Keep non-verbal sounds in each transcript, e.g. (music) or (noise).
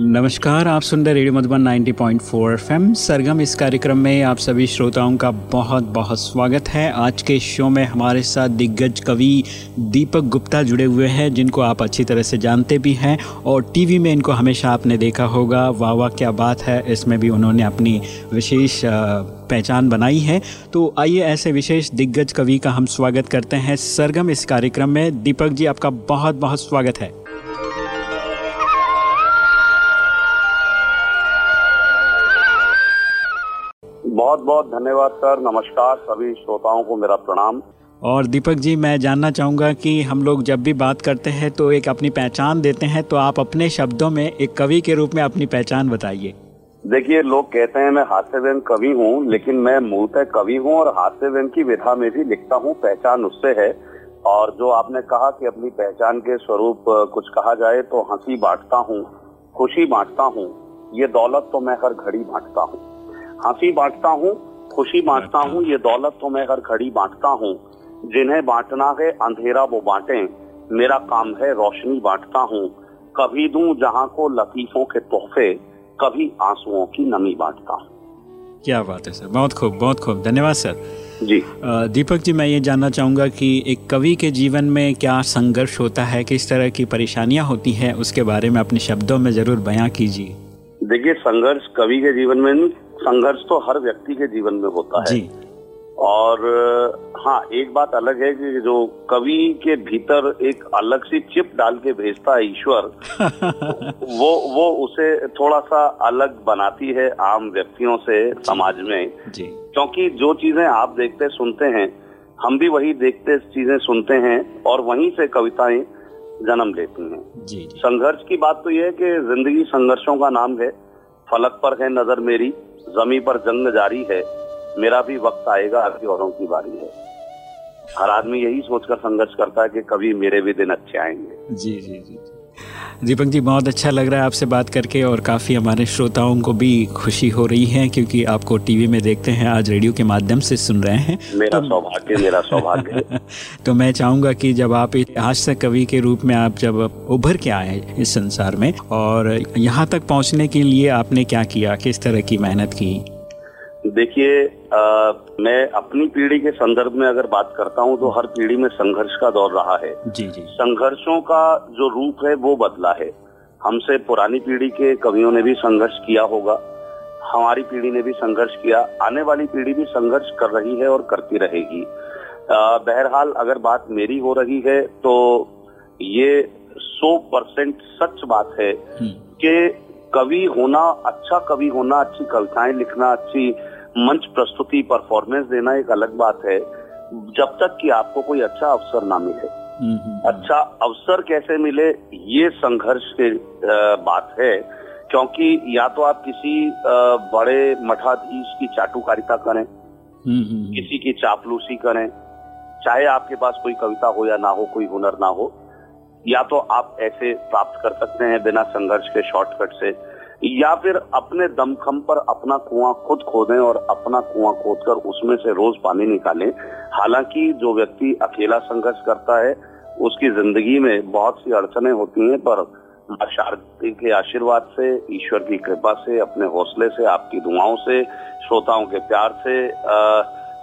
नमस्कार, आप सुन रहे रेडियो मधुबन 90.4 पॉइंट सरगम, इस कार्यक्रम में आप सभी श्रोताओं का बहुत बहुत स्वागत है। आज के शो में हमारे साथ दिग्गज कवि दीपक गुप्ता जुड़े हुए हैं, जिनको आप अच्छी तरह से जानते भी हैं और टीवी में इनको हमेशा आपने देखा होगा। वाह वाह, क्या बात है। इसमें भी उन्होंने अपनी विशेष पहचान बनाई है। तो आइए ऐसे विशेष दिग्गज कवि का हम स्वागत करते हैं। सरगम, इस कार्यक्रम में दीपक जी, आपका बहुत बहुत स्वागत है। बहुत बहुत धन्यवाद सर। नमस्कार सभी श्रोताओं को मेरा प्रणाम। और दीपक जी मैं जानना चाहूँगा कि हम लोग जब भी बात करते हैं तो एक अपनी पहचान देते हैं तो आप अपने शब्दों में एक कवि के रूप में अपनी पहचान बताइए। देखिए लोग कहते हैं मैं हास्य व्यंग कवि हूँ लेकिन मैं मूलतः कवि हूँ और हास्य व्यंग की विधा में भी लिखता हूँ। पहचान उससे है। और जो आपने कहा कि अपनी पहचान के स्वरूप कुछ कहा जाए तो हँसी बांटता हूँ खुशी बांटता हूँ। ये दौलत तो मैं हर घड़ी बांटता हूँ। हँसी बांटता हूँ खुशी बांटता हूँ ये दौलत तो मैं हर घड़ी बांटता हूँ। जिन्हें बांटना है अंधेरा वो बांटे। मेरा काम है रोशनी बांटता हूँ। कभी दूँ जहाँ को लतीफों के तोहफे कभी आंसुओं की नमी बांटता हूँ। क्या बात है सर बहुत खूब बहुत खूब। धन्यवाद सर। जी। दीपक जी मैं ये जानना चाहूँगा कि एक कवि के जीवन में क्या संघर्ष होता है किस तरह की परेशानियाँ होती हैं उसके बारे में अपने शब्दों में ज़रूर बयां कीजिए। देखिए संघर्ष कवि के जीवन में नहीं संघर्ष तो हर व्यक्ति के जीवन में होता है। जी। और हाँ एक बात अलग है कि जो कवि के भीतर एक अलग सी चिप डाल के भेजता है ईश्वर (laughs) वो वो उसे थोड़ा सा अलग बनाती है आम व्यक्तियों से समाज में। क्योंकि जो चीज़ें आप देखते सुनते हैं हम भी वही देखते चीज़ें सुनते हैं और वहीं से कविताएँ जन्म लेती हैं। संघर्ष की बात तो यह है कि ज़िंदगी संघर्षों का नाम है फलक पर है नज़र मेरी। जमी पर जंग जारी है, मेरा भी वक्त आएगा, आपकी औरों की बारी है। हर आदमी यही सोचकर संघर्ष करता है कि कभी मेरे भी दिन अच्छे आएँगे। जी जी जी दीपक जी बहुत अच्छा लग रहा है आपसे बात करके और काफ़ी हमारे श्रोताओं को भी खुशी हो रही है क्योंकि आपको टीवी में देखते हैं आज रेडियो के माध्यम से सुन रहे हैं। मेरा तो, सौभाग्य मेरा सौभाग्य। (laughs) तो मैं चाहूँगा कि जब आप हास्य कवि के रूप में आप जब उभर के आए इस संसार में और यहाँ तक पहुँचने के लिए आपने क्या किया किस तरह की मेहनत की? देखिए मैं अपनी पीढ़ी के संदर्भ में अगर बात करता हूँ तो हर पीढ़ी में संघर्ष का दौर रहा है। जी जी। संघर्षों का जो रूप है वो बदला है। हमसे पुरानी पीढ़ी के कवियों ने भी संघर्ष किया होगा हमारी पीढ़ी ने भी संघर्ष किया आने वाली पीढ़ी भी संघर्ष कर रही है और करती रहेगी। बहरहाल अगर बात मेरी हो रही है तो ये सौ परसेंट सच बात है हम्म। कि कवि होना अच्छा कवि होना अच्छी कविताएँ लिखना अच्छी मंच प्रस्तुति परफॉर्मेंस देना एक अलग बात है जब तक कि आपको कोई अच्छा अवसर ना मिले। अच्छा अवसर कैसे मिले ये संघर्ष की बात है क्योंकि या तो आप किसी बड़े मठाधीश की चाटुकारिता करें किसी की चापलूसी करें चाहे आपके पास कोई कविता हो या ना हो कोई हुनर ना हो या तो आप ऐसे प्राप्त कर सकते हैं बिना संघर्ष के शॉर्टकट से। या फिर अपने दमखम पर अपना कुआँ खुद खोदें और अपना कुआँ खोदकर उसमें से रोज पानी निकालें। हालाँकि जो व्यक्ति अकेला संघर्ष करता है, उसकी ज़िंदगी में बहुत सी अड़चने होती हैं, पर शारदी के आशीर्वाद से, ईश्वर की कृपा से, अपने हौसले से, आपकी दुआओं से, श्रोताओं के प्यार से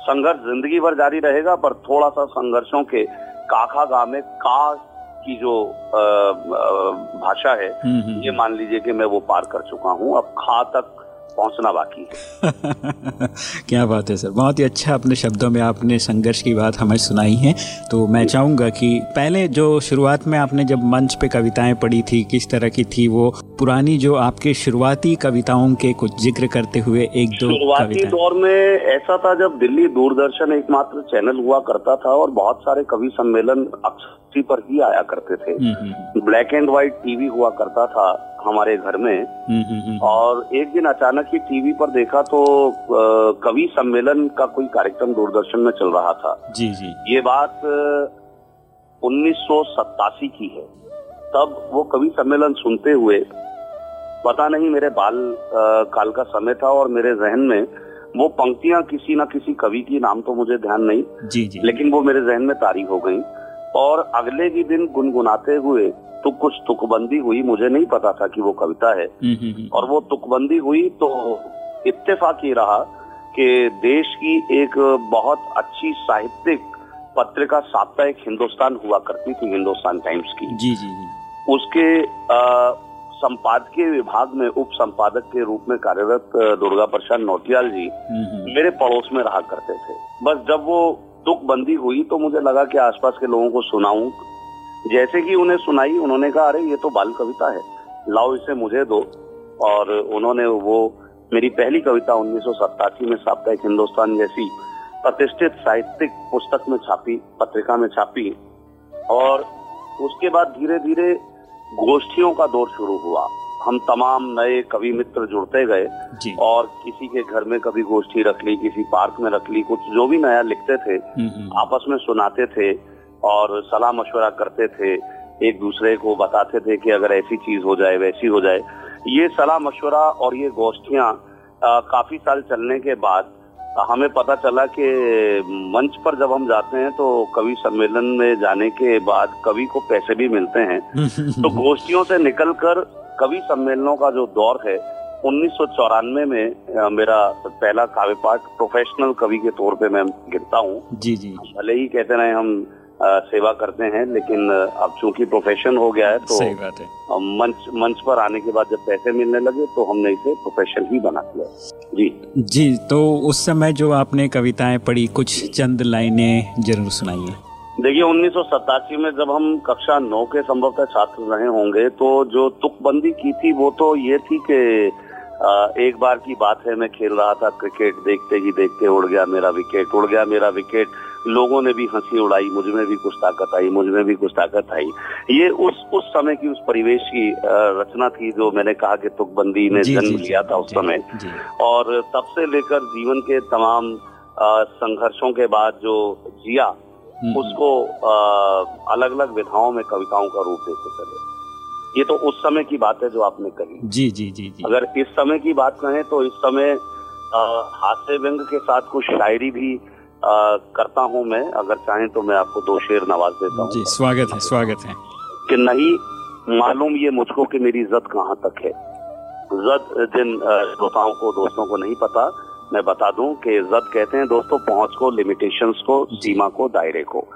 संघर्ष ज़िंदगी भर जारी रहेगा, पर थोड़ा सा संघर्षों के काखा गा में का की जो भाषा है हम्म, हम्म, ये हम्म। मान लीजिए कि मैं वो पार कर चुका हूँ अब खा तक पहुँचना बाकी है। (laughs) क्या बात है सर। बहुत ही अच्छा अपने शब्दों में आपने संघर्ष की बात हमें सुनाई है। तो मैं चाहूँगा कि पहले जो शुरुआत में आपने जब मंच पे कविताएँ पढ़ी थी किस तरह की थी वो पुरानी जो आपके शुरुआती कविताओं के कुछ ज़िक्र करते हुए एक दो शुरुआती दौर में ऐसा था जब दिल्ली दूरदर्शन एकमात्र चैनल हुआ करता था और बहुत सारे कवि सम्मेलन अक्सर पर ही आया करते थे। ब्लैक एंड व्हाइट टीवी हुआ करता था हमारे घर में। हम्म, हम्म, हम्म। और एक दिन अचानक ही टीवी पर देखा तो कवि सम्मेलन का कोई कार्यक्रम दूरदर्शन में चल रहा था। जी जी। ये बात उन्नीस सौ सत्तासी की है। तब वो कवि सम्मेलन सुनते हुए पता नहीं मेरे बाल आ, काल का समय था और मेरे जहन में वो पंक्तियाँ किसी ना किसी कवि की नाम तो मुझे ध्यान नहीं जी जी। लेकिन वो मेरे जहन में तारी हो गई। और अगले ही दिन गुनगुनाते हुए तो कुछ तुकबंदी हुई मुझे नहीं पता था कि वो कविता है। हम्म, हम्म, हम्म। और वो तुकबंदी हुई तो इत्तेफाक ये रहा कि देश की एक बहुत अच्छी साहित्यिक पत्रिका साप्ताहिक हिंदुस्तान हुआ करती थी हिंदुस्तान टाइम्स की। जी जी जी। उसके अ, संपादकीय विभाग में उप संपादक के रूप में कार्यरत दुर्गा प्रसाद नौटियाल जी। मेरे पड़ोस में रहा करते थे। बस जब वो तुकबंदी हुई तो मुझे लगा कि आसपास के लोगों को सुनाऊं। जैसे ही उन्हें सुनाई उन्होंने कहा अरे ये तो बाल कविता है। लाओ इसे मुझे दो। और उन्होंने वो मेरी पहली कविता उन्नीस सौ सत्तासी में साप्ताहिक हिंदुस्तान जैसी प्रतिष्ठित साहित्यिक पुस्तक में छापी पत्रिका में छापी। और उसके बाद धीरे धीरे गोष्ठियों का दौर शुरू हुआ। हम तमाम नए कवि मित्र जुड़ते गए और किसी के घर में कभी गोष्ठी रख ली किसी पार्क में रख ली कुछ जो भी नया लिखते थे। आपस में सुनाते थे और सलाह मशवरा करते थे एक दूसरे को बताते थे कि अगर ऐसी चीज़ हो जाए वैसी हो जाए। ये सलाह मशवरा और ये गोष्ठियाँ काफ़ी साल चलने के बाद हमें पता चला कि मंच पर जब हम जाते हैं तो कवि सम्मेलन में जाने के बाद कवि को पैसे भी मिलते हैं। (laughs) तो गोष्ठियों से निकलकर कवि सम्मेलनों का जो दौर है उन्नीस सौ चौरानवे में में मेरा पहला काव्य पाठ प्रोफेशनल कवि के तौर पे मैं गिरता हूँ। जी जी। भले ही कहते रहे हम सेवा करते हैं लेकिन अब चूँकि प्रोफेशन हो गया है तो सही बात है। मंच मंच पर आने के बाद जब पैसे मिलने लगे तो हमने इसे प्रोफेशन ही बना दिया। जी। जी तो उस समय जो आपने कविताएँ पढ़ी कुछ चंद लाइनें ज़रूर सुनाइए। देखिए उन्नीस सौ सतासी में जब हम कक्षा नौ के संभवतः छात्र रहे होंगे तो जो तुकबंदी की थी वो तो ये थी कि एक बार की बात है मैं खेल रहा था क्रिकेट देखते ही देखते उड़ गया मेरा विकेट उड़ गया मेरा विकेट लोगों ने भी हँसी उड़ाई मुझमें भी कुछ ताकत आई मुझमें भी कुछ ताकत आई। ये उस उस समय की उस परिवेश की रचना थी जो मैंने कहा कि तुकबंदी ने जन्म लिया था उस समय। और तब से लेकर जीवन के तमाम संघर्षों के बाद जो जिया हम्म, उसको अलग अलग विधाओं में कविताओं का रूप देते चले। ये तो उस समय की बात है जो आपने कही। जी जी जी जी। अगर इस समय की बात कहें तो इस समय हास्य व्यंग के साथ कुछ शायरी भी अ, करता हूँ मैं अगर चाहें तो मैं आपको दो शेर नवाज़ देता जी हूँ स्वागत है स्वागत है। कि नहीं मालूम ये मुझको कि मेरी जद कहाँ तक है। जद जिन श्रोताओं को दोस्तों को नहीं पता मैं बता दूँ कि जद कहते हैं दोस्तों पहुँच को लिमिटेशंस को सीमा को दायरे को।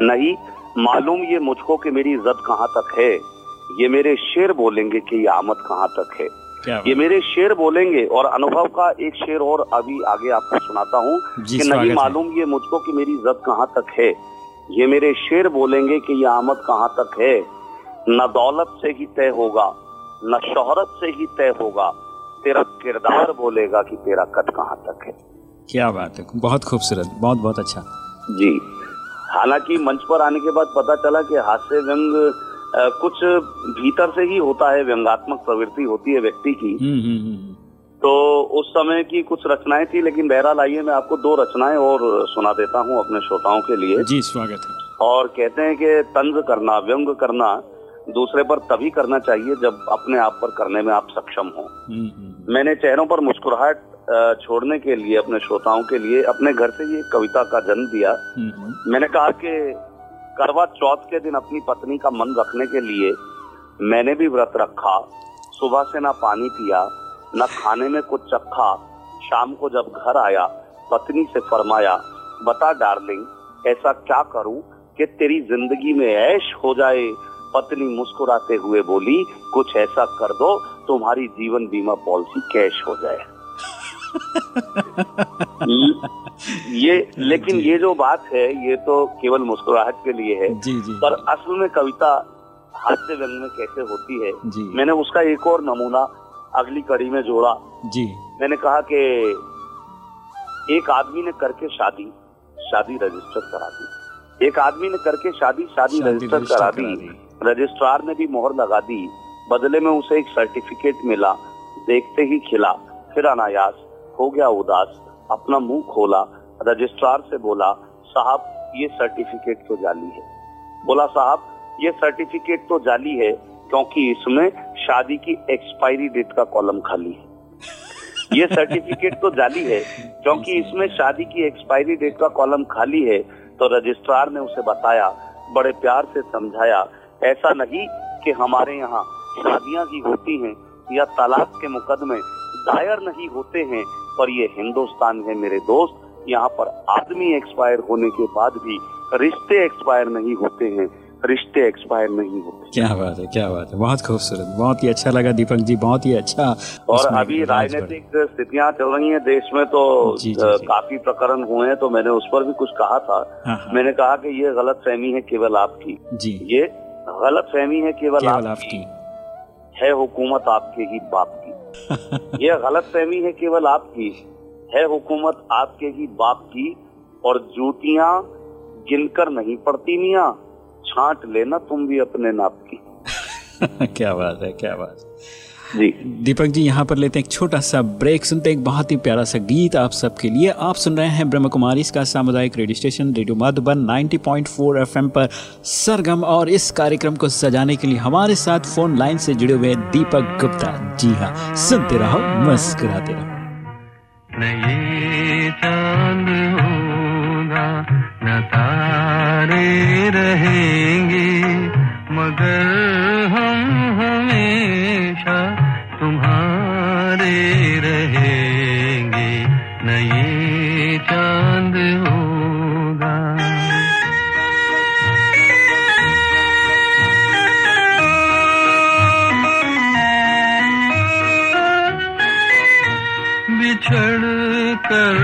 नहीं मालूम ये मुझको कि मेरी जद कहाँ तक है। ये मेरे शेर बोलेंगे कि ये आमद कहाँ तक है। ये मेरे शेर बोलेंगे और अनुभव का एक शेर और अभी आगे आपको सुनाता हूँ कि नहीं मालूम ये मुझको कि मेरी जद कहाँ तक है। ये मेरे शेर बोलेंगे कि ये आमद कहाँ तक है। न दौलत से ही तय होगा न शोहरत से ही तय होगा। तेरा किरदार बोलेगा कि तेरा कद कहाँ तक है। क्या बात है बहुत खूबसूरत बहुत बहुत अच्छा। जी हालाँकि मंच पर आने के बाद पता चला कि हास्य व्यंग कुछ भीतर से ही होता है व्यंगात्मक प्रवृत्ति होती है व्यक्ति की। हम्म हम्म हम्म तो उस समय की कुछ रचनाएँ थी लेकिन बहरहाल आइए मैं आपको दो रचनाएँ और सुना देता हूँ अपने श्रोताओं के लिए। जी स्वागत है। और कहते हैं कि तंज करना व्यंग करना दूसरे पर तभी करना चाहिए जब अपने आप पर करने में आप सक्षम हो। मैंने चेहरों पर मुस्कुराहट छोड़ने के लिए अपने श्रोताओं के लिए अपने घर से ये कविता का जन्म दिया। मैंने कहा कि करवा चौथ के दिन अपनी पत्नी का मन रखने के लिए मैंने भी व्रत रखा। सुबह से ना पानी पिया, न खाने में कुछ चखा। शाम को जब घर आया, पत्नी से फरमाया, बता डार्लिंग, ऐसा क्या करूँ कि तेरी ज़िंदगी में ऐश हो जाए? पत्नी मुस्कुराते हुए बोली, कुछ ऐसा कर दो, तुम्हारी जीवन बीमा पॉलिसी कैश हो जाए। (laughs) ये लेकिन ये जो बात है ये तो केवल मुस्कुराहट के लिए है। जी जी। पर असल में कविता हास्य व्यंग में कैसे होती है जी। मैंने उसका एक और नमूना अगली कड़ी में जोड़ा। जी। मैंने कहा कि एक आदमी ने करके शादी शादी रजिस्टर करा दी। एक आदमी ने करके शादी शादी शादी रजिस्टर करा दी। रजिस्ट्रार ने भी मोहर लगा दी। बदले में उसे एक सर्टिफिकेट मिला। देखते ही खिला। फिर अनायास हो गया उदास। अपना मुँह खोला रजिस्ट्रार से बोला साहब ये सर्टिफिकेट तो जाली है। बोला साहब ये सर्टिफिकेट तो जाली है क्योंकि इसमें शादी की एक्सपायरी डेट का कॉलम खाली है। ये सर्टिफिकेट तो जाली है क्योंकि (laughs) इसमें शादी की एक्सपायरी डेट का कॉलम खाली है। तो रजिस्ट्रार ने उसे बताया बड़े प्यार से समझाया ऐसा नहीं कि हमारे यहाँ शादियाँ ही होती हैं या तलाक के मुकदमे दायर नहीं होते हैं पर ये हिंदुस्तान है मेरे दोस्त। यहाँ पर आदमी एक्सपायर होने के बाद भी रिश्ते एक्सपायर नहीं होते हैं। रिश्ते एक्सपायर नहीं होते। क्या बात है क्या बात है। बहुत खूबसूरत बहुत ही अच्छा लगा दीपक जी बहुत ही अच्छा और अभी राजनीतिक स्थितियाँ चल रही हैं देश में तो जी, जी, जी. काफ़ी प्रकरण हुए हैं तो मैंने उस पर भी कुछ कहा था। हाँ, हाँ। मैंने कहा कि ये गलत फहमी है केवल आपकी। जी। ये गलत फहमी है केवल, केवल आपकी। है हुकूमत आपके ही बाप की। ये गलत फहमी है केवल आपकी। है हुकूमत आपके ही बाप की और जूतियाँ गिनकर नहीं पड़ती मिया। छांट लेना तुम भी अपने नाप की। (laughs) क्या बात है, क्या बात जी। दीपक जी यहाँ पर लेते हैं एक छोटा सा ब्रेक सुनते हैं एक बहुत ही प्यारा सा गीत आप सबके लिए। आप सुन रहे हैं ब्रह्म कुमारी इसका सामुदायिक radio station radio Madhuban 90.4 FM पर सरगम और इस कार्यक्रम को सजाने के लिए हमारे साथ फ़ोन लाइन से जुड़े हुए दीपक गुप्ता। जी हाँ सुनते रहो मुस्कुराते रहो। चाँद होगा न तारे रहेंगे मगर हम ये चाँद होगा। बिछड़ कर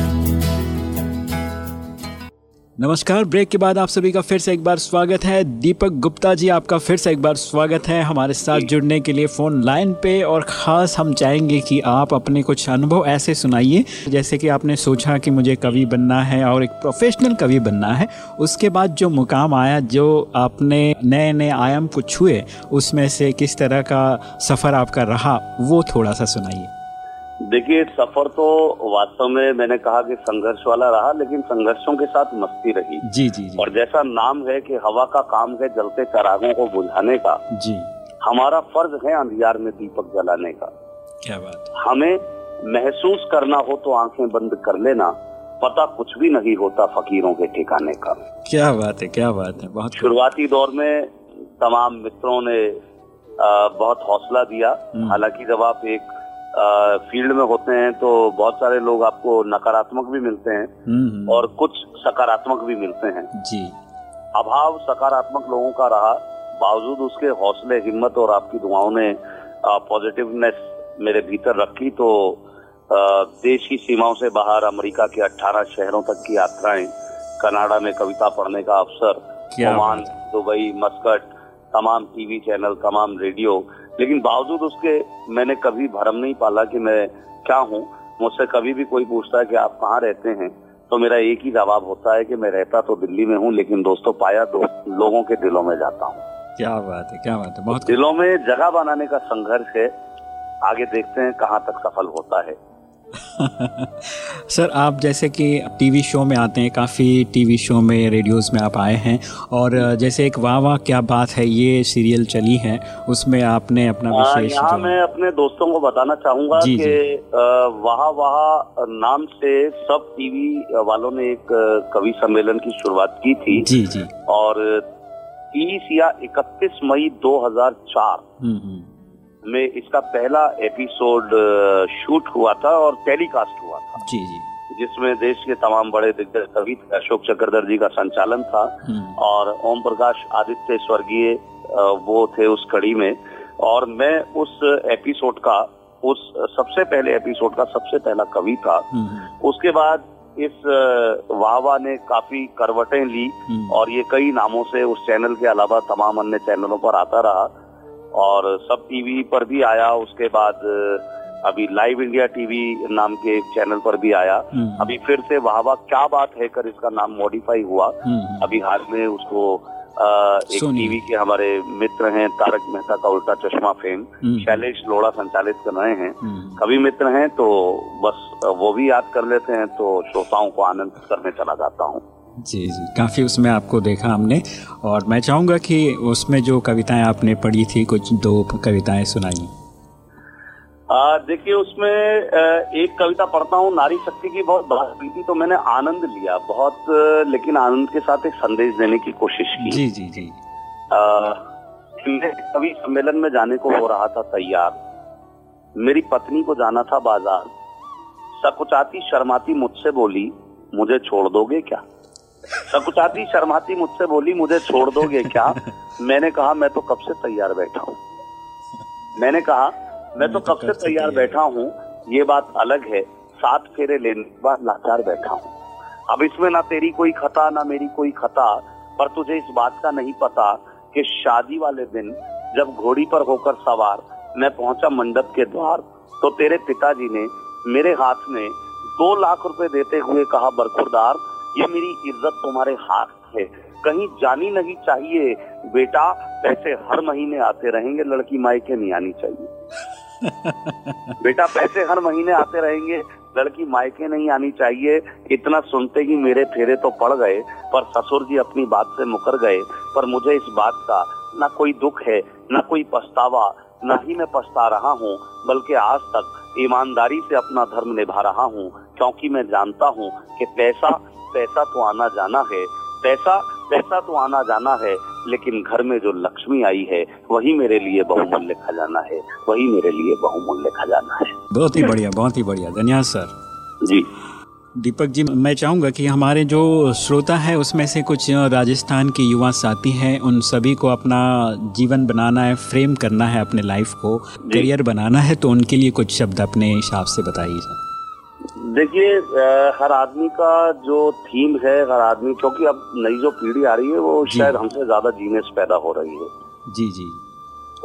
नमस्कार ब्रेक के बाद आप सभी का फिर से एक बार स्वागत है। दीपक गुप्ता जी आपका फिर से एक बार स्वागत है हमारे साथ जुड़ने के लिए फ़ोन लाइन पे और ख़ास हम चाहेंगे कि आप अपने कुछ अनुभव ऐसे सुनाइए। जैसे कि आपने सोचा कि मुझे कवि बनना है और एक प्रोफेशनल कवि बनना है। उसके बाद जो मुकाम आया जो आपने नए नए आयाम को छुए उसमें से किस तरह का सफ़र आपका रहा वो थोड़ा सा सुनाइए। देखिए सफ़र तो वास्तव में मैंने कहा कि संघर्ष वाला रहा लेकिन संघर्षों के साथ मस्ती रही। जी जी जी। और जैसा नाम है कि हवा का काम है जलते चरागों को बुझाने का। जी। हमारा फ़र्ज़ है अंधियार में दीपक जलाने का। क्या बात हमें महसूस करना हो तो आँखें बंद कर लेना पता कुछ भी नहीं होता फकीरों के ठिकाने का। क्या बात है क्या बात है बहुत शुरुआती दौर में तमाम मित्रों ने अ, बहुत हौसला दिया। हम्म। हालाँकि जब आप एक फ़ील्ड में होते हैं तो बहुत सारे लोग आपको नकारात्मक भी मिलते हैं हम्म, हम्म, और कुछ सकारात्मक भी मिलते हैं। जी। अभाव सकारात्मक लोगों का रहा बावजूद उसके हौसले हिम्मत और आपकी दुआओं ने पॉजिटिवनेस मेरे भीतर रखी तो देश की सीमाओं से बाहर अमेरिका के 18 शहरों तक की यात्राएँ कनाडा में कविता पढ़ने का अवसर ओमान दुबई मस्कट तमाम टीवी चैनल तमाम रेडियो लेकिन बावजूद उसके मैंने कभी भरम नहीं पाला कि मैं क्या हूँ। मुझसे कभी भी कोई पूछता है कि आप कहाँ रहते हैं तो मेरा एक ही जवाब होता है कि मैं रहता तो दिल्ली में हूँ लेकिन दोस्तों पाया तो लोगों के दिलों में जाता हूँ। क्या बात है क्या बात है बहुत दिलों में जगह बनाने का संघर्ष है। आगे देखते हैं कहाँ तक सफल होता है। (laughs) सर आप जैसे कि टीवी शो में आते हैं काफ़ी टीवी शो में रेडियोस में आप आए हैं और जैसे एक वाह वाह क्या बात है ये सीरियल चली है उसमें आपने अपना विशेष यहाँ जो- मैं अपने दोस्तों को बताना चाहूँगा कि वाह वाह नाम से सब टीवी वालों ने एक कवि सम्मेलन की शुरुआत की थी। जी जी। और 30 या 31 मई 2004 हम्म, हम्म, में इसका पहला एपिसोड शूट हुआ था और टेलीकास्ट हुआ था। जी जी। जिसमें देश के तमाम बड़े दिग्गज कवि अशोक चक्रधर जी का संचालन था हम्म, और ओम प्रकाश आदित्य स्वर्गीय वो थे उस कड़ी में। और मैं उस एपिसोड का उस सबसे पहले एपिसोड का सबसे पहला कवि था। हम्म, उसके बाद इस वाहवा ने काफ़ी करवटें ली हम्म, और ये कई नामों से उस चैनल के अलावा तमाम अन्य चैनलों पर आता रहा। और सब टीवी पर भी आया उसके बाद अभी लाइव इंडिया टीवी नाम के एक चैनल पर भी आया। हम्म, अभी फिर से वाहवा क्या बात है कर इसका नाम मॉडिफाई हुआ। हम्म, हम्म, अभी हाल में उसको अ, एक टीवी के हमारे मित्र हैं तारक मेहता का उल्टा चश्मा फेम शैलेश लोड़ा संचालित कर रहे हैं। कभी मित्र हैं तो बस वो भी याद कर लेते हैं तो श्रोताओं को आनंद करने चला जाता हूँ। जी जी। काफ़ी उसमें आपको देखा हमने। और मैं चाहूँगा कि उसमें जो कविताएँ आपने पढ़ी थी कुछ दो कविताएँ सुनाई देखिए उसमें एक कविता पढ़ता हूँ नारी शक्ति की बहुत बात हुई थी तो मैंने आनंद लिया बहुत लेकिन आनंद के साथ एक संदेश देने की कोशिश की। जी जी जी। कवि सम्मेलन में जाने को हो रहा था तैयार। मेरी पत्नी को जाना था बाज़ार। सकुचाती शर्माती मुझसे बोली मुझे छोड़ दोगे क्या? सकुचाती शर्माती मुझसे बोली मुझे छोड़ दोगे क्या? (laughs) मैंने कहा मैं तो कब से तैयार बैठा हूँ? मैंने कहा मैं तो कब से तैयार बैठा हूँ? ये बात अलग है। सात फेरे लेने के बाद लाचार बैठा हूँ। अब इसमें ना तेरी कोई खता ना मेरी कोई खता पर तुझे इस बात का नहीं पता कि शादी वाले दिन जब घोड़ी पर होकर सवार मैं पहुँचा मंडप के द्वार तो तेरे पिताजी ने मेरे हाथ में दो लाख रुपए देते हुए कहा बरखुरदार ये मेरी इज़्ज़त तुम्हारे हाथ है। कहीं जानी नहीं चाहिए। बेटा पैसे हर महीने आते रहेंगे लड़की मायके नहीं आनी चाहिए। (laughs) बेटा पैसे हर महीने आते रहेंगे लड़की मायके नहीं आनी चाहिए। इतना सुनते ही मेरे फेरे तो पड़ गए पर ससुर जी अपनी बात से मुकर गए। पर मुझे इस बात का ना कोई दुख है ना कोई पछतावा ना ही मैं पछता रहा हूँ बल्कि आज तक ईमानदारी से अपना धर्म निभा रहा हूँ क्योंकि मैं जानता हूँ कि पैसा पैसा तो आना जाना है पैसा पैसा तो आना जाना है लेकिन घर में जो लक्ष्मी आई है वही मेरे लिए बहुमूल्य खजाना है वही मेरे लिए बहुमूल्य खजाना है। बहुत ही बढ़िया बहुत ही बढ़िया धन्यवाद सर। जी। दीपक जी मैं चाहूँगा कि हमारे जो श्रोता है उसमें से कुछ राजस्थान के युवा साथी हैं उन सभी को अपना जीवन बनाना है फ्रेम करना है अपने लाइफ को करियर बनाना है तो उनके लिए कुछ शब्द अपने हिसाब से बताइए सर। देखिए हर आदमी का जो थीम है हर आदमी क्योंकि अब नई जो पीढ़ी आ रही है वो शायद हमसे ज़्यादा जीने से पैदा हो रही है। जी जी।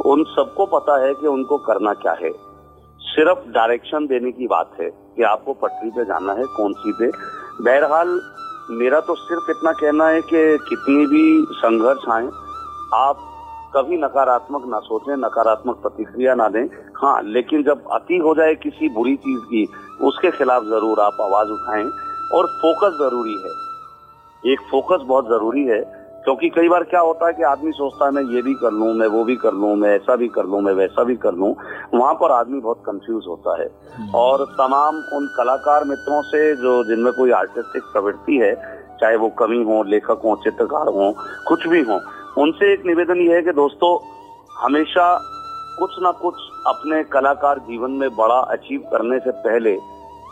उन सबको पता है कि उनको करना क्या है। सिर्फ़ डायरेक्शन देने की बात है कि आपको पटरी पे जाना है कौन सी पे। बहरहाल मेरा तो सिर्फ़ इतना कहना है कि कितनी भी संघर्ष आए आप कभी नकारात्मक ना सोचें नकारात्मक प्रतिक्रिया ना दें। हाँ लेकिन जब अति हो जाए किसी बुरी चीज़ की उसके खिलाफ ज़रूर आप आवाज़ उठाएँ। और फोकस ज़रूरी है। एक फोकस बहुत ज़रूरी है क्योंकि कई बार क्या होता है कि आदमी सोचता है मैं ये भी कर लूँ मैं वो भी कर लूँ मैं ऐसा भी कर लूँ मैं वैसा भी कर लूँ। वहाँ पर आदमी बहुत कंफ्यूज होता है। हम्म। और तमाम उन कलाकार मित्रों से जो जिनमें कोई आर्टिस्टिक प्रवृत्ति है चाहे वो कवि हो लेखक हो चित्रकार हो कुछ भी हो उनसे एक निवेदन ये है कि दोस्तों, हमेशा कुछ ना कुछ अपने कलाकार जीवन में बड़ा अचीव करने से पहले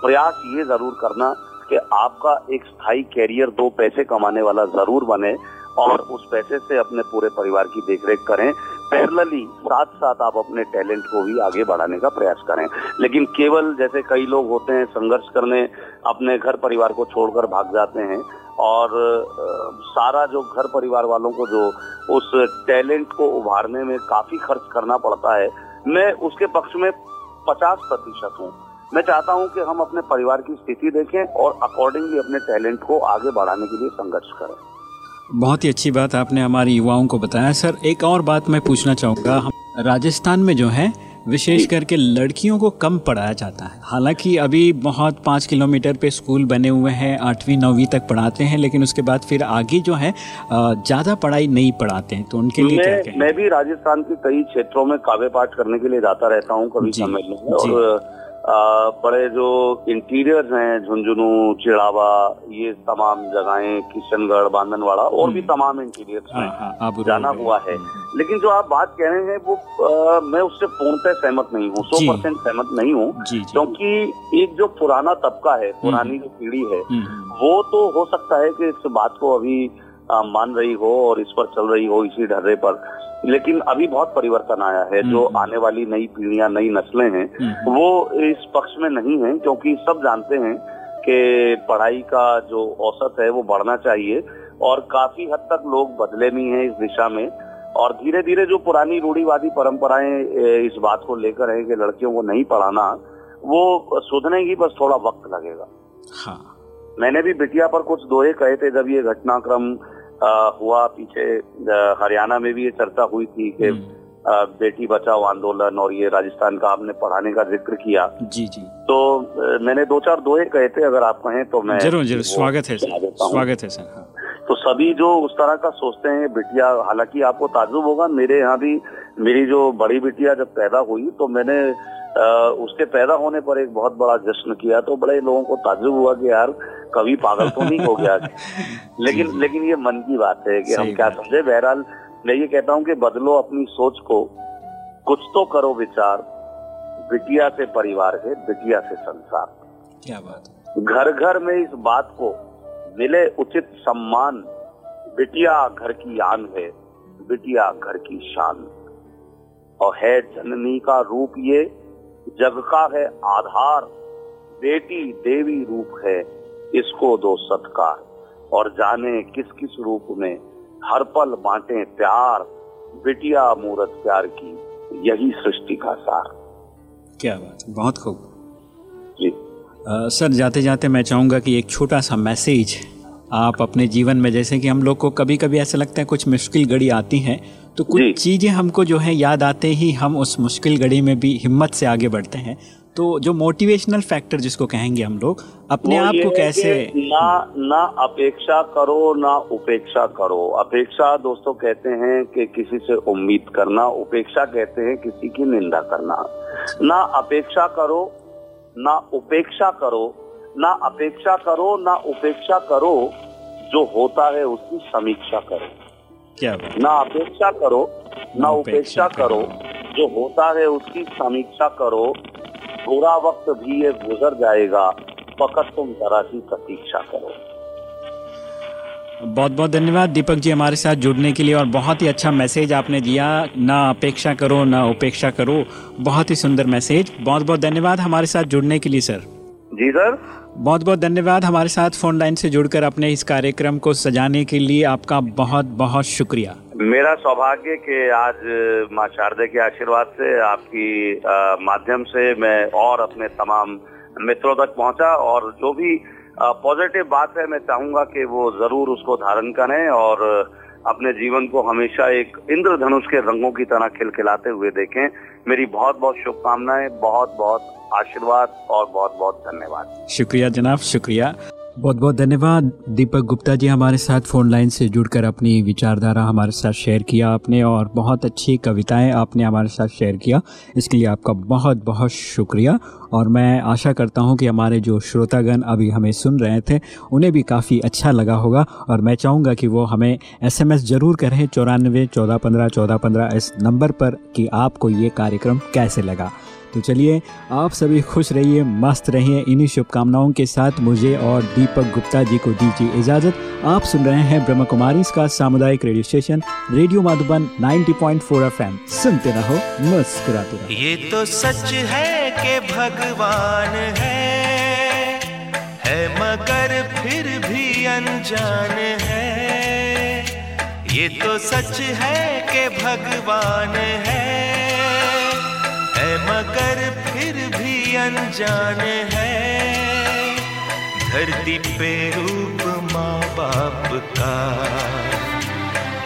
प्रयास ये ज़रूर करना कि आपका एक स्थायी कैरियर दो पैसे कमाने वाला ज़रूर बने और उस पैसे से अपने पूरे परिवार की देखरेख करें। पैरेलली साथ साथ आप अपने टैलेंट को भी आगे बढ़ाने का प्रयास करें। लेकिन केवल जैसे कई लोग होते हैं, संघर्ष करने, अपने घर परिवार को छोड़कर भाग जाते हैं, और सारा जो घर परिवार वालों को जो उस टैलेंट को उभारने में काफ़ी खर्च करना पड़ता है, मैं उसके पक्ष में पचास प्रतिशत हूँ। मैं चाहता हूँ कि हम अपने परिवार की स्थिति देखें और अकॉर्डिंगली अपने टैलेंट को आगे बढ़ाने के लिए संघर्ष करें। बहुत ही अच्छी बात आपने हमारे युवाओं को बताया। सर एक और बात मैं पूछना चाहूँगा। हम राजस्थान में जो है विशेष करके लड़कियों को कम पढ़ाया जाता है। हालाँकि अभी बहुत पाँच किलोमीटर पे स्कूल बने हुए हैं आठवीं नौवीं तक पढ़ाते हैं लेकिन उसके बाद फिर आगे जो है ज़्यादा पढ़ाई नहीं पढ़ाते हैं। तो उनके लिए क्या मैं कहें? मैं भी राजस्थान के कई क्षेत्रों में काव्य पाठ करने के लिए जाता रहता हूँ में और बड़े जो इंटीरियर्स हैं झुंझुनू चिड़ावा ये तमाम जगहें किशनगढ़ बांधनवाड़ा और भी तमाम इंटीरियर्स हाँ, में हाँ, जाना हुआ है। लेकिन जो आप बात कह रहे हैं वो आ, मैं उससे पूर्णतः सहमत नहीं हूँ सौ परसेंट सहमत नहीं हूँ क्योंकि एक जो पुराना तबका है पुरानी जो पीढ़ी है हम्म, हम्म, वो तो हो सकता है कि इस बात को अभी मान रही हो और इस पर चल रही हो इसी ढर्रे पर। लेकिन अभी बहुत परिवर्तन आया है। जो हम्म। आने वाली नई पीढ़ियाँ नई नस्लें हैं हम्म, वो इस पक्ष में नहीं है क्योंकि सब जानते हैं कि पढ़ाई का जो औसत है वो बढ़ना चाहिए और काफ़ी हद तक लोग बदले भी हैं इस दिशा में। और धीरे धीरे जो पुरानी रूढ़ीवादी परंपराएँ इस बात को लेकर है कि लड़कियों को नहीं पढ़ाना वो सुधने की बस थोड़ा वक्त लगेगा। हाँ। मैंने भी बिटिया पर कुछ दोहे कहे थे जब ये घटनाक्रम हुआ पीछे हरियाणा में भी ये चर्चा हुई थी कि हम्म, बेटी बचाओ आंदोलन और ये राजस्थान का आपने पढ़ाने का ज़िक्र किया। जी जी। तो मैंने दो चार दोहे कहे थे अगर आप कहें तो मैं ज़रूर ज़रूर। स्वागत है। स्वागत है सर। हाँ। तो सभी जो उस तरह का सोचते हैं बिटिया हालाँकि आपको ताजुब होगा मेरे यहाँ भी मेरी जो बड़ी बिटिया जब पैदा हुई तो मैंने अ, उसके पैदा होने पर एक बहुत बड़ा जश्न किया तो बड़े लोगों को ताजुब हुआ कि यार कभी पागल तो नहीं हो गया (laughs) लेकिन लेकिन ये मन की बात है कि हम क्या समझे। बहरहाल मैं ये कहता हूँ कि बदलो अपनी सोच को। कुछ तो करो विचार। बिटिया से परिवार है बिटिया से संसार। क्या बात घर घर में इस बात को मिले उचित सम्मान बिटिया घर की आन है बिटिया घर की शान। और है जननी का रूप ये जग का है आधार बेटी देवी रूप है इसको दो सत्कार। और जाने किस किस रूप में हर पल बांटे प्यार बिटिया मूरत प्यार की यही सृष्टि का सार। क्या बात बहुत खूब। जी। सर जाते जाते मैं चाहूँगा कि एक छोटा सा मैसेज आप अपने जीवन में जैसे कि हम लोग को कभी कभी ऐसा लगता है कुछ मुश्किल घड़ी आती हैं तो कुछ चीज़ें हमको जो है याद आते ही हम उस मुश्किल घड़ी में भी हिम्मत से आगे बढ़ते हैं। तो जो मोटिवेशनल फैक्टर जिसको कहेंगे हम लोग अपने आप को कैसे ना ना अपेक्षा करो ना उपेक्षा करो। अपेक्षा दोस्तों कहते हैं कि किसी से उम्मीद करना उपेक्षा कहते हैं किसी की निंदा करना। ना अपेक्षा करो ना उपेक्षा करो ना अपेक्षा करो ना उपेक्षा करो जो होता है उसकी समीक्षा करो। क्या बात? ना अपेक्षा करो ना उपेक्षा करो। जो होता है उसकी समीक्षा करो। बुरा वक्त भी ये गुजर जाएगा फकत तुम जरा ही प्रतीक्षा करो। बहुत बहुत धन्यवाद दीपक जी हमारे साथ जुड़ने के लिए और बहुत ही अच्छा मैसेज आपने दिया। ना अपेक्षा करो ना उपेक्षा करो। बहुत ही सुंदर मैसेज। बहुत बहुत धन्यवाद हमारे साथ जुड़ने के लिए सर। जी सर। बहुत बहुत धन्यवाद हमारे साथ फ़ोन लाइन से जुड़कर अपने इस कार्यक्रम को सजाने के लिए। आपका बहुत बहुत शुक्रिया। मेरा सौभाग्य कि आज माँ शारदे के आशीर्वाद से आपकी माध्यम से मैं और अपने तमाम मित्रों तक पहुँचा और जो भी पॉजिटिव बात है, मैं चाहूँगा कि वो ज़रूर उसको धारण करें और अपने जीवन को हमेशा एक इंद्रधनुष के रंगों की तरह खिलखिलाते हुए देखें। मेरी बहुत बहुत शुभकामनाएँ बहुत बहुत आशीर्वाद और बहुत बहुत धन्यवाद। शुक्रिया जनाब, शुक्रिया। बहुत बहुत धन्यवाद। दीपक गुप्ता जी हमारे साथ फ़ोन लाइन से जुड़कर अपनी विचारधारा हमारे साथ शेयर किया आपने और बहुत अच्छी कविताएँ आपने हमारे साथ शेयर किया। इसके लिए आपका बहुत बहुत शुक्रिया। और मैं आशा करता हूँ कि हमारे जो श्रोतागण अभी हमें सुन रहे थे, उन्हें भी काफ़ी अच्छा लगा होगा। और मैं चाहूँगा कि वो हमें एसएमएस ज़रूर करें चौरानवे चौदह पंद्रह चौदह पंद्रह इस नंबर पर कि आपको ये कार्यक्रम कैसे लगा। तो चलिए, आप सभी खुश रहिए, मस्त रहिए। इन्हीं शुभकामनाओं के साथ मुझे और दीपक गुप्ता जी को दीजिए इजाज़त। आप सुन रहे हैं ब्रह्म कुमारी सामुदायिक radio station, radio Madhuban 90.4 FM. सुनते रहो, मुस्कुराते रहो। ये तो सच है कि भगवान है है मगर फिर भी अनजान है। ये तो सच है कि भगवान है। मगर फिर भी अनजान है। धरती पे रूप माँ बाप का,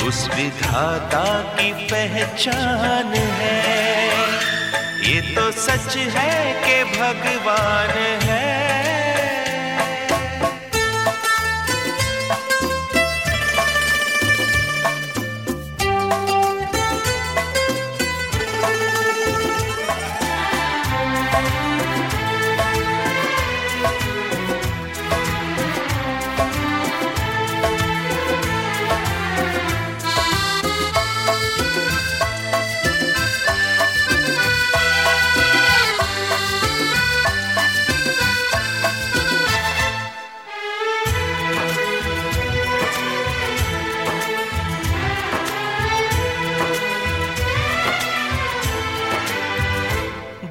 उस विधाता की पहचान है। ये तो सच है कि भगवान है।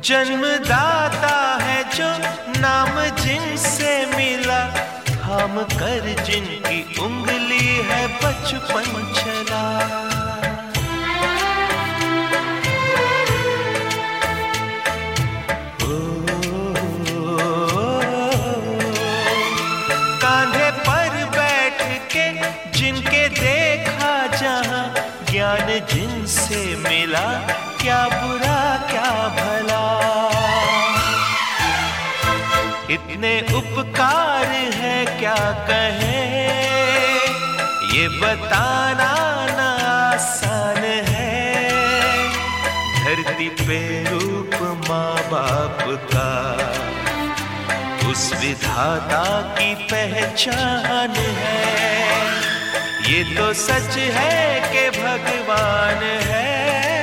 जन्मदाता है जो नाम जिनसे मिला। हम कर जिनकी उंगली है बचपन चला पर बैठ के जिनके देखा जहाँ ज्ञान जिनसे मिला, क्या उस विधाता की पहचान है। ये तो सच है कि भगवान है।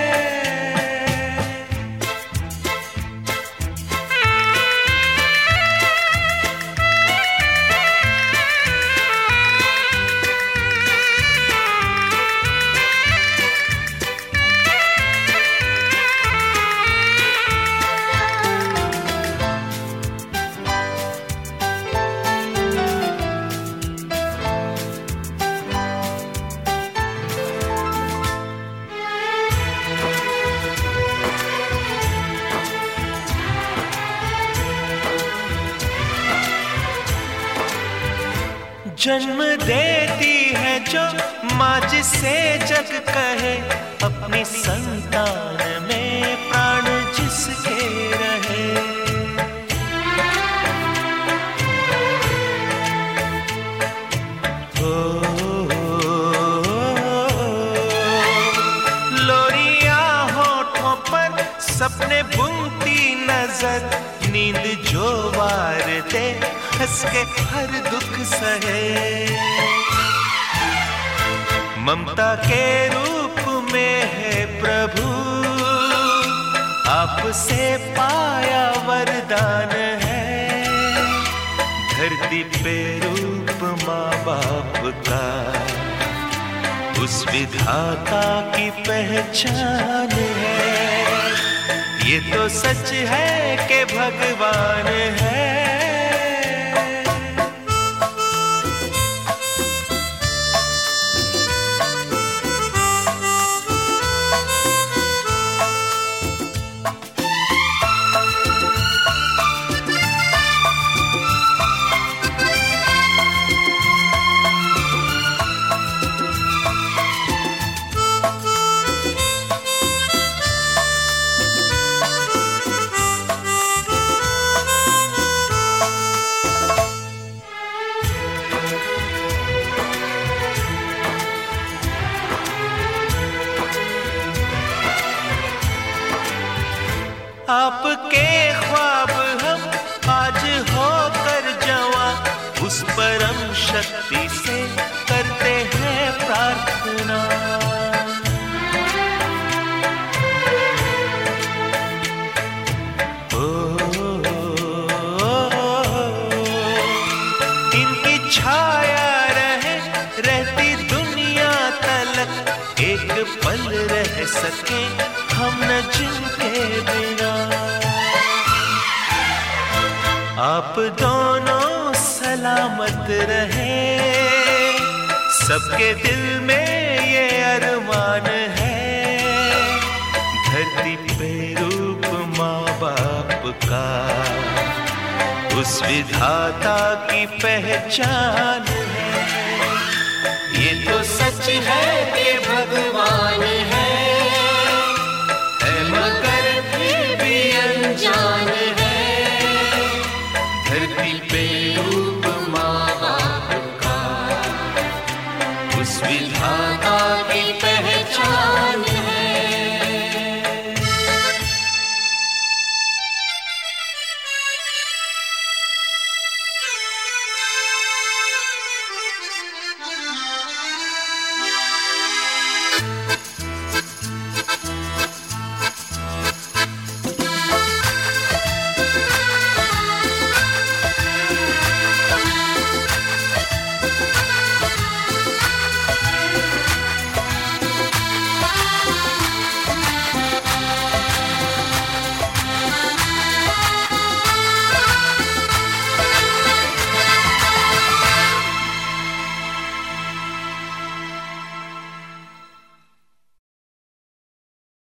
जन्म देती है जो माँ जिसे जग कहे, अपनी संतान में प्राण जिसके रहे। लोरिया होठों पर सपने बुनती नज़र, नींद जो वार दे हंस के हर दुख सहे। ममता के रूप में है प्रभु। आपसे पाया वरदान है। धरती पे रूप माँ बाप का। उस विधाता की पहचान है। ये तो सच है कि भगवान है। आपके ख्वाब हम आज होकर जवा। उस परम शक्ति से करते हैं प्रार्थना। ओ, इनकी छाया रहे रहती दुनिया तलक। एक पल रह सके दोनों सलामत रहे। सबके दिल में ये अरमान है। धरती पे रूप माँ बाप का। उस विधाता की पहचान है। ये तो सच है।